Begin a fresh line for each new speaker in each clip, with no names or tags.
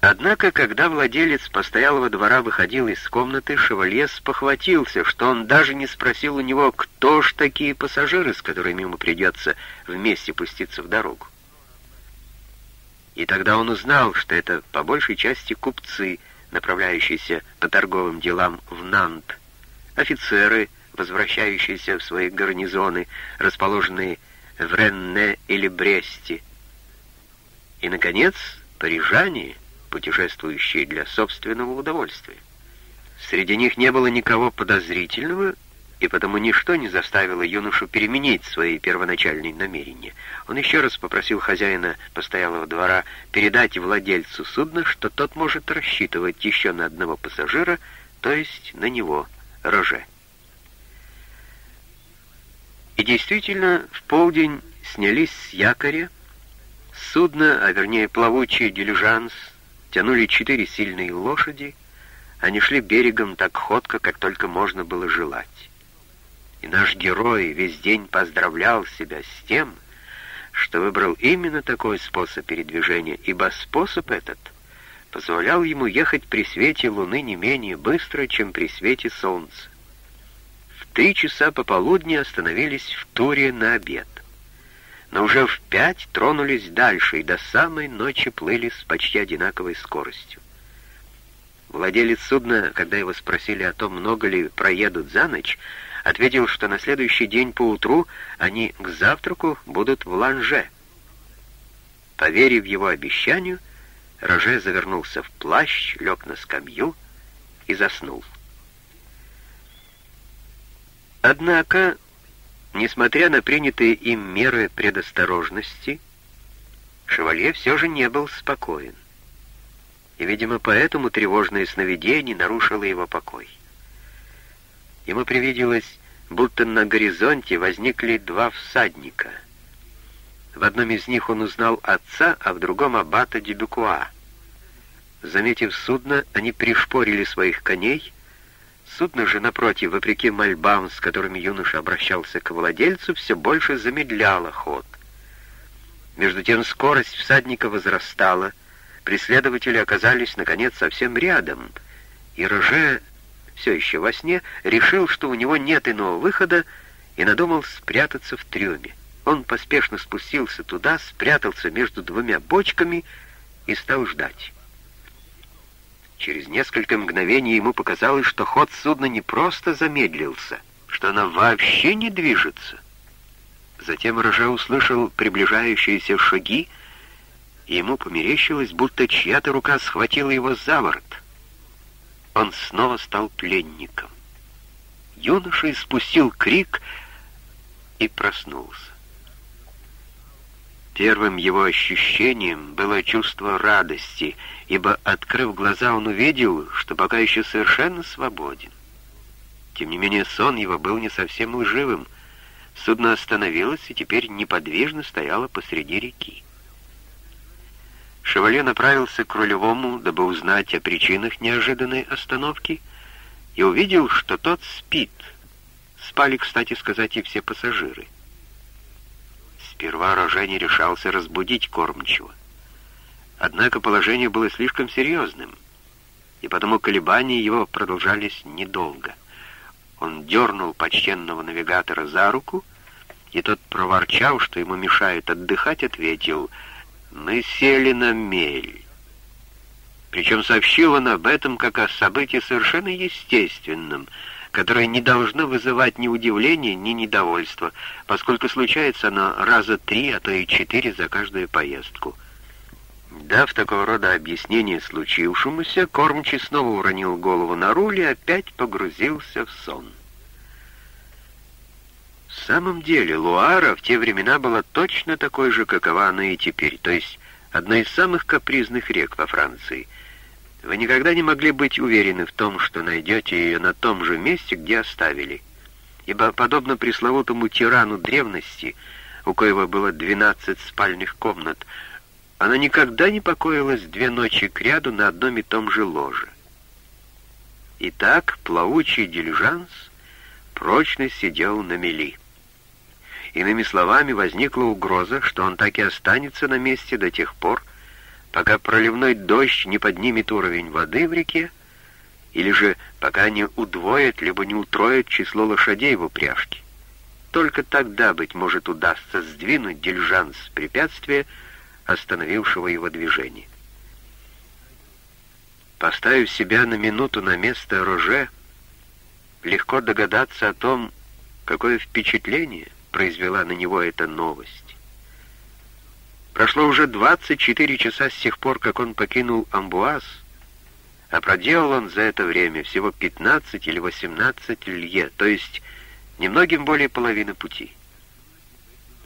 Однако, когда владелец постоялого двора выходил из комнаты, шевалье спохватился, что он даже не спросил у него, кто ж такие пассажиры, с которыми ему придется вместе пуститься в дорогу. И тогда он узнал, что это по большей части купцы, направляющиеся по торговым делам в Нант, офицеры, возвращающиеся в свои гарнизоны, расположенные в Ренне или Бресте, и, наконец, парижане, путешествующие для собственного удовольствия. Среди них не было никого подозрительного, и потому ничто не заставило юношу переменить свои первоначальные намерения. Он еще раз попросил хозяина постоялого двора передать владельцу судна, что тот может рассчитывать еще на одного пассажира, то есть на него, Роже. И действительно, в полдень снялись с якоря, судно, а вернее плавучий дилижанс, тянули четыре сильные лошади, они шли берегом так ходко, как только можно было желать. И наш герой весь день поздравлял себя с тем, что выбрал именно такой способ передвижения, ибо способ этот позволял ему ехать при свете луны не менее быстро, чем при свете солнца. В три часа пополудни остановились в Туре на обед но уже в пять тронулись дальше и до самой ночи плыли с почти одинаковой скоростью. Владелец судна, когда его спросили о том, много ли проедут за ночь, ответил, что на следующий день поутру они к завтраку будут в Ланже. Поверив его обещанию, Роже завернулся в плащ, лег на скамью и заснул. Однако Несмотря на принятые им меры предосторожности, Шевалье все же не был спокоен. И, видимо, поэтому тревожное сновидение нарушило его покой. Ему привиделось, будто на горизонте возникли два всадника. В одном из них он узнал отца, а в другом — аббата Дебюкуа. Заметив судно, они пришпорили своих коней — Судно же, напротив, вопреки мольбам, с которыми юноша обращался к владельцу, все больше замедляло ход. Между тем скорость всадника возрастала, преследователи оказались, наконец, совсем рядом, и Роже, все еще во сне, решил, что у него нет иного выхода, и надумал спрятаться в трюме. Он поспешно спустился туда, спрятался между двумя бочками и стал ждать. Через несколько мгновений ему показалось, что ход судна не просто замедлился, что оно вообще не движется. Затем Роже услышал приближающиеся шаги, и ему померещилось, будто чья-то рука схватила его за ворот. Он снова стал пленником. Юноша испустил крик и проснулся. Первым его ощущением было чувство радости, ибо, открыв глаза, он увидел, что пока еще совершенно свободен. Тем не менее, сон его был не совсем лживым. Судно остановилось и теперь неподвижно стояло посреди реки. Шевале направился к рулевому, дабы узнать о причинах неожиданной остановки, и увидел, что тот спит. Спали, кстати сказать, и все пассажиры. Сперва Роже не решался разбудить кормчего. Однако положение было слишком серьезным, и потому колебания его продолжались недолго. Он дернул почтенного навигатора за руку, и тот, проворчал, что ему мешают отдыхать, ответил «Мы сели на мель». Причем сообщил он об этом как о событии совершенно естественном — которое не должно вызывать ни удивления, ни недовольства, поскольку случается оно раза три, а то и четыре за каждую поездку. Дав такого рода объяснение случившемуся, кормчий снова уронил голову на руль и опять погрузился в сон. В самом деле, Луара в те времена была точно такой же, какова она и теперь, то есть одна из самых капризных рек во Франции — вы никогда не могли быть уверены в том, что найдете ее на том же месте, где оставили, ибо, подобно пресловутому тирану древности, у коего было 12 спальных комнат, она никогда не покоилась две ночи кряду на одном и том же ложе. Итак, плавучий дилижанс прочно сидел на мели. Иными словами, возникла угроза, что он так и останется на месте до тех пор, пока проливной дождь не поднимет уровень воды в реке, или же пока не удвоит, либо не утроит число лошадей в упряжке. Только тогда, быть может, удастся сдвинуть дильжанс с препятствия, остановившего его движение. Поставив себя на минуту на место Роже, легко догадаться о том, какое впечатление произвела на него эта новость. Прошло уже 24 часа с тех пор, как он покинул Амбуаз, а проделал он за это время всего 15 или 18 лье, то есть немногим более половины пути.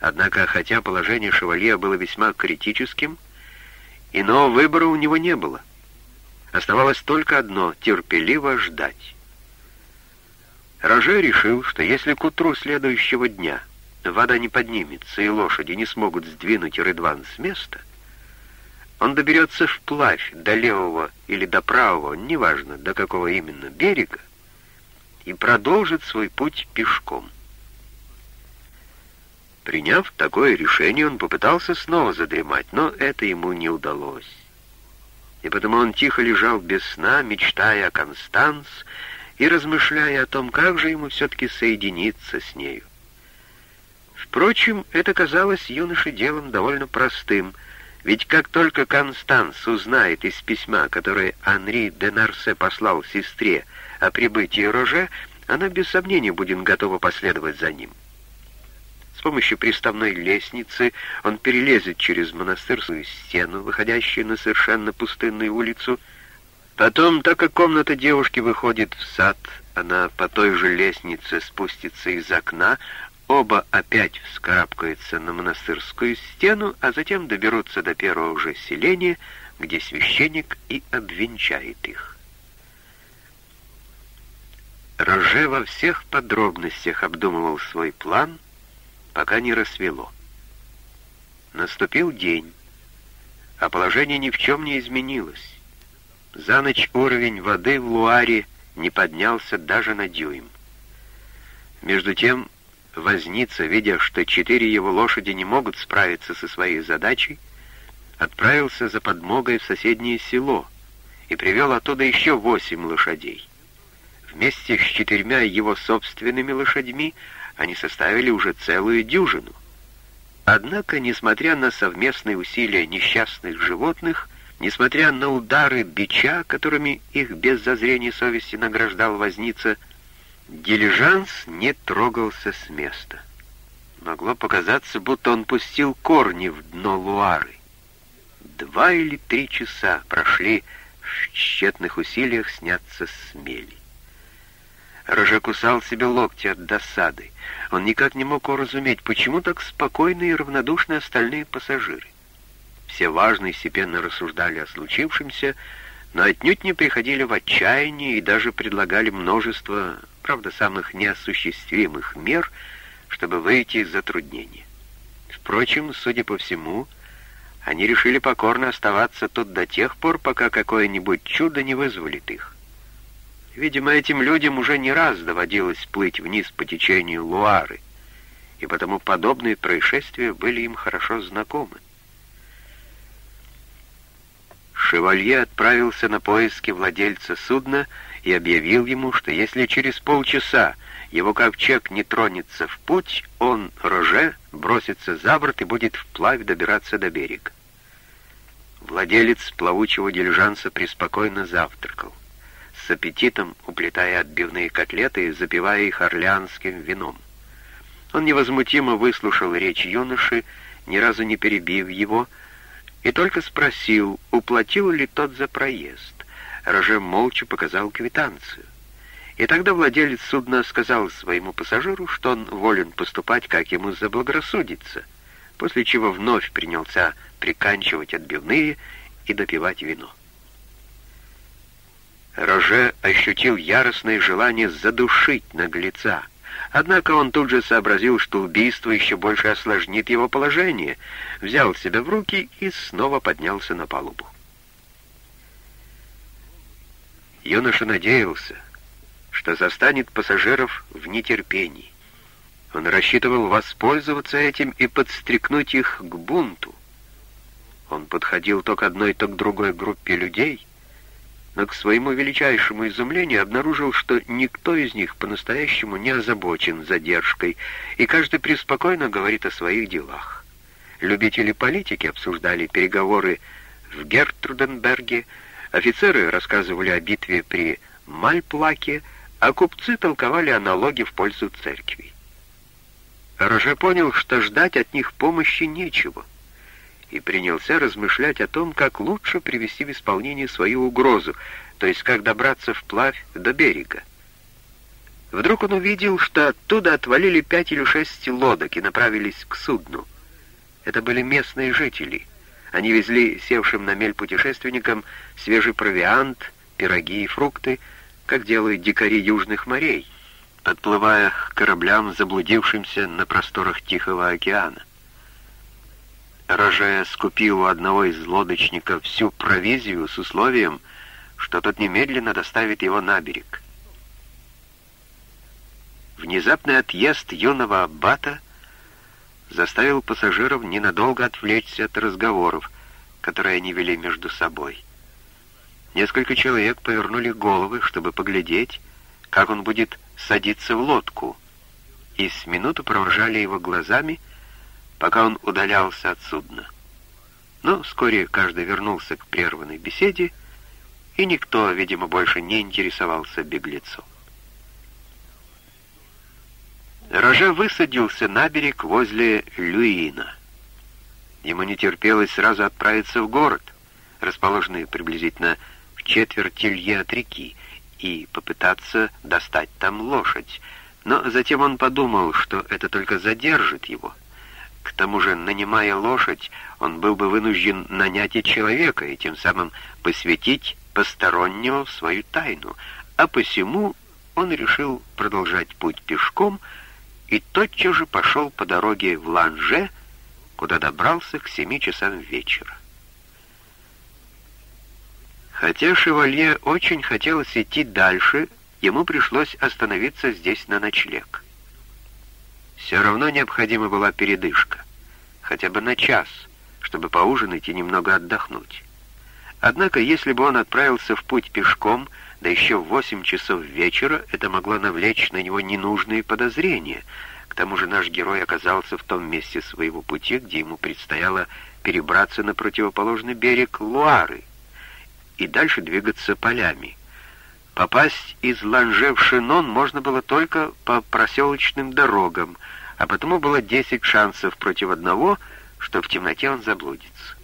Однако, хотя положение шевалье было весьма критическим, иного выбора у него не было — Оставалось только одно — терпеливо ждать. Роже решил, что если к утру следующего дня вода не поднимется и лошади не смогут сдвинуть Рыдван с места, он доберется вплавь до левого или до правого, неважно до какого именно берега, и продолжит свой путь пешком. Приняв такое решение, он попытался снова задремать, но это ему не удалось и потому он тихо лежал без сна, мечтая о Констанс и размышляя о том, как же ему все-таки соединиться с нею. Впрочем, это казалось юноше делом довольно простым, ведь как только Констанс узнает из письма, которое Анри де Нарсе послал сестре о прибытии Роже, она без сомнения будет готова последовать за ним. С помощью приставной лестницы он перелезет через монастырскую стену, выходящую на совершенно пустынную улицу. Потом, так как комната девушки выходит в сад, она по той же лестнице спустится из окна, оба опять вскарабкаются на монастырскую стену, а затем доберутся до первого же селения, где священник и обвенчает их. Роже во всех подробностях обдумывал свой план — пока не рассвело. Наступил день, а положение ни в чем не изменилось. За ночь уровень воды в Луаре не поднялся даже на дюйм. Между тем, возница, видя, что четыре его лошади не могут справиться со своей задачей, отправился за подмогой в соседнее село и привел оттуда еще восемь лошадей. Вместе с четырьмя его собственными лошадьми они составили уже целую дюжину. Однако, несмотря на совместные усилия несчастных животных, несмотря на удары бича, которыми их без зазрения совести награждал возница, дилижанс не трогался с места. Могло показаться, будто он пустил корни в дно Луары. Два или три часа прошли в тщетных усилиях сняться с мели. Роже кусал себе локти от досады. Он никак не мог уразуметь, почему так спокойны и равнодушны остальные пассажиры. Все важно и степенно рассуждали о случившемся, но отнюдь не приходили в отчаяние и даже предлагали множество, правда, самых неосуществимых мер, чтобы выйти из затруднения. Впрочем, судя по всему, они решили покорно оставаться тут до тех пор, пока какое-нибудь чудо не вызволит их. Видимо, этим людям уже не раз доводилось плыть вниз по течению Луары, и потому подобные происшествия были им хорошо знакомы. Шевалье отправился на поиски владельца судна и объявил ему, что если через полчаса его ковчег не тронется в путь, он, Роже, бросится за борт и будет вплавь добираться до берега. Владелец плавучего дилижанса преспокойно завтракал с аппетитом уплетая отбивные котлеты и запивая их орлеанским вином. Он невозмутимо выслушал речь юноши, ни разу не перебив его, и только спросил, уплатил ли тот за проезд. Роже молча показал квитанцию. И тогда владелец судна сказал своему пассажиру, что он волен поступать, как ему заблагорассудится, после чего вновь принялся приканчивать отбивные и допивать вино. Роже ощутил яростное желание задушить наглеца. Однако он тут же сообразил, что убийство еще больше осложнит его положение, взял себя в руки и снова поднялся на палубу. Юноша надеялся, что застанет пассажиров в нетерпении. Он рассчитывал воспользоваться этим и подстрекнуть их к бунту. Он подходил то к одной, то к другой группе людей, но к своему величайшему изумлению обнаружил, что никто из них по-настоящему не озабочен задержкой, и каждый преспокойно говорит о своих делах. Любители политики обсуждали переговоры в Гертруденберге, офицеры рассказывали о битве при Мальплаке, а купцы толковали о налоге в пользу церкви. Роже понял, что ждать от них помощи нечего, и принялся размышлять о том, как лучше привести в исполнение свою угрозу, то есть как добраться вплавь до берега. Вдруг он увидел, что оттуда отвалили пять или шесть лодок и направились к судну. Это были местные жители. Они везли севшим на мель путешественникам свежий провиант, пироги и фрукты, как делают дикари южных морей, подплывая к кораблям, заблудившимся на просторах Тихого океана. Роже скупил у одного из лодочников всю провизию с условием, что тот немедленно доставит его на берег. Внезапный отъезд юного аббата заставил пассажиров ненадолго отвлечься от разговоров, которые они вели между собой. Несколько человек повернули головы, чтобы поглядеть, как он будет садиться в лодку, и с минуту провожали его глазами, пока он удалялся от судна. Но вскоре каждый вернулся к прерванной беседе, и никто, видимо, больше не интересовался беглецом. Роже высадился на берег возле Люина. Ему не терпелось сразу отправиться в город, расположенный приблизительно в четверть лье от реки, и попытаться достать там лошадь. Но затем он подумал, что это только задержит его. К тому же, нанимая лошадь, он был бы вынужден нанять и человека, и тем самым посвятить постороннего в свою тайну. А посему он решил продолжать путь пешком и тотчас же пошел по дороге в Ланже, куда добрался к семи часам вечера. Хотя шевалье очень хотелось идти дальше, ему пришлось остановиться здесь на ночлег. Все равно необходима была передышка, хотя бы на час, чтобы поужинать и немного отдохнуть. Однако, если бы он отправился в путь пешком, да еще в восемь часов вечера, это могло навлечь на него ненужные подозрения. К тому же наш герой оказался в том месте своего пути, где ему предстояло перебраться на противоположный берег Луары и дальше двигаться полями. Попасть из Ланже в Шинон можно было только по проселочным дорогам, а потому было 10 шансов против одного, что в темноте он заблудится.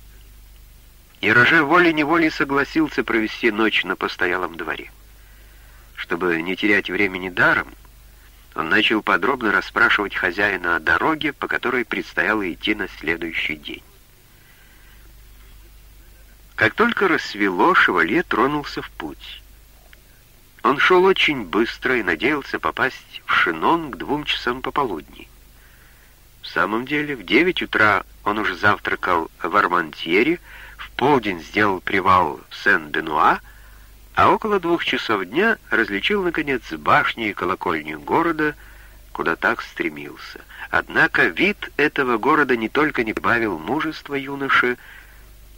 И Роже волей-неволей согласился провести ночь на постоялом дворе. Чтобы не терять времени даром, он начал подробно расспрашивать хозяина о дороге, по которой предстояло идти на следующий день. Как только рассвело, шевалье тронулся в путь. Он шел очень быстро и надеялся попасть в Шинон к двум часам пополудни. В самом деле, в девять утра он уже завтракал в Армантьере, в полдень сделал привал в Сен-Бенуа, а около двух часов дня различил, наконец, башни и колокольни города, куда так стремился. Однако вид этого города не только не прибавил мужества юноши,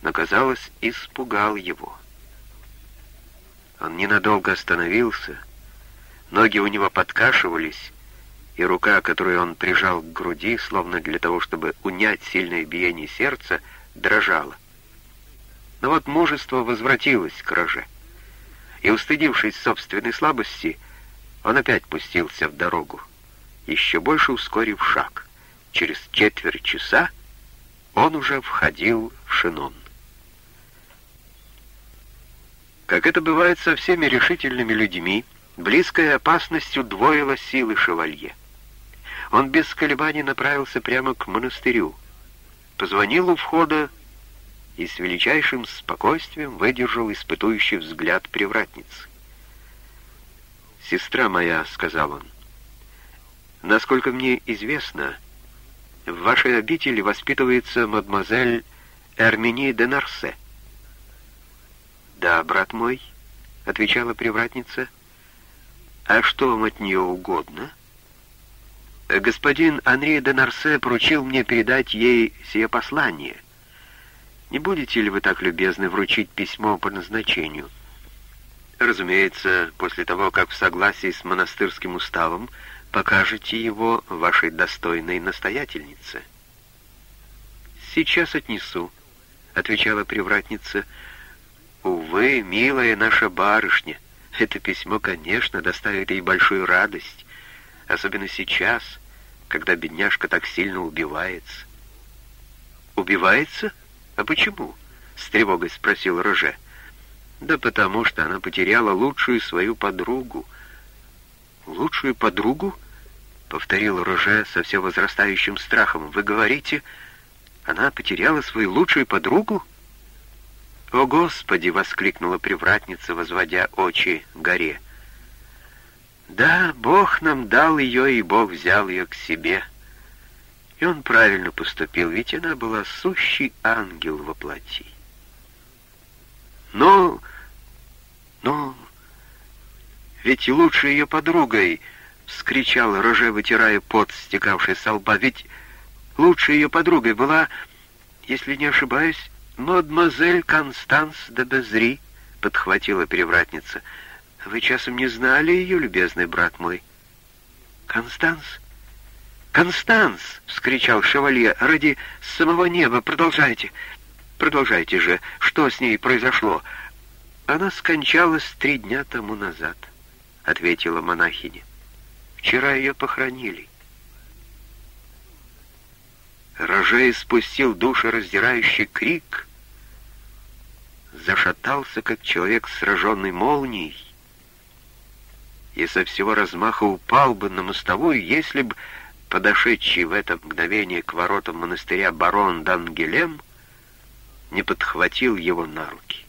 но, казалось, испугал его. Он ненадолго остановился, ноги у него подкашивались, и рука, которую он прижал к груди, словно для того, чтобы унять сильное биение сердца, дрожала. Но вот мужество возвратилось к роже, и, устыдившись собственной слабости, он опять пустился в дорогу, еще больше ускорив шаг. Через четверть часа он уже входил в Шинон. Как это бывает со всеми решительными людьми, близкая опасность удвоила силы шевалье. Он без колебаний направился прямо к монастырю, позвонил у входа и с величайшим спокойствием выдержал испытующий взгляд привратницы. «Сестра моя», — сказал он, — «насколько мне известно, в вашей обители воспитывается мадемуазель Эрмини де Нарсе». «Да, брат мой», — отвечала привратница. «А что вам от нее угодно?» «Господин Анри де Нарсе поручил мне передать ей сие послание. Не будете ли вы так любезны вручить письмо по назначению? Разумеется, после того, как в согласии с монастырским уставом покажете его вашей достойной настоятельнице. «Сейчас отнесу», — отвечала привратница. «Увы, милая наша барышня, это письмо, конечно, доставит ей большую радость, особенно сейчас, когда бедняжка так сильно убивается». «Убивается?» «А почему?» — с тревогой спросил Роже. «Да потому что она потеряла лучшую свою подругу». «Лучшую подругу?» — повторил Роже со все возрастающим страхом. «Вы говорите, она потеряла свою лучшую подругу?» «О, Господи!» — воскликнула привратница, возводя очи горе. «Да, Бог нам дал ее, и Бог взял ее к себе». И он правильно поступил, ведь она была сущий ангел во плоти. Но, но, ведь лучше ее подругой, — вскричал Роже, вытирая пот, стекавший со лба, — ведь лучшей ее подругой была, если не ошибаюсь, мадемуазель Констанс де Безри, — подхватила перевратница. — Вы часом не знали ее, любезный брат мой? — Констанс? — «Констанс!» — вскричал шевалье. «Ради самого неба! Продолжайте! Продолжайте же! Что с ней произошло?» «Она скончалась три дня тому назад», — ответила монахиня. «Вчера ее похоронили». Рожей спустил душераздирающий крик, зашатался, как человек, сраженный молнией, и со всего размаха упал бы на мостовую, если бы подошедший в это мгновение к воротам монастыря барон Дангелем не подхватил его на руки.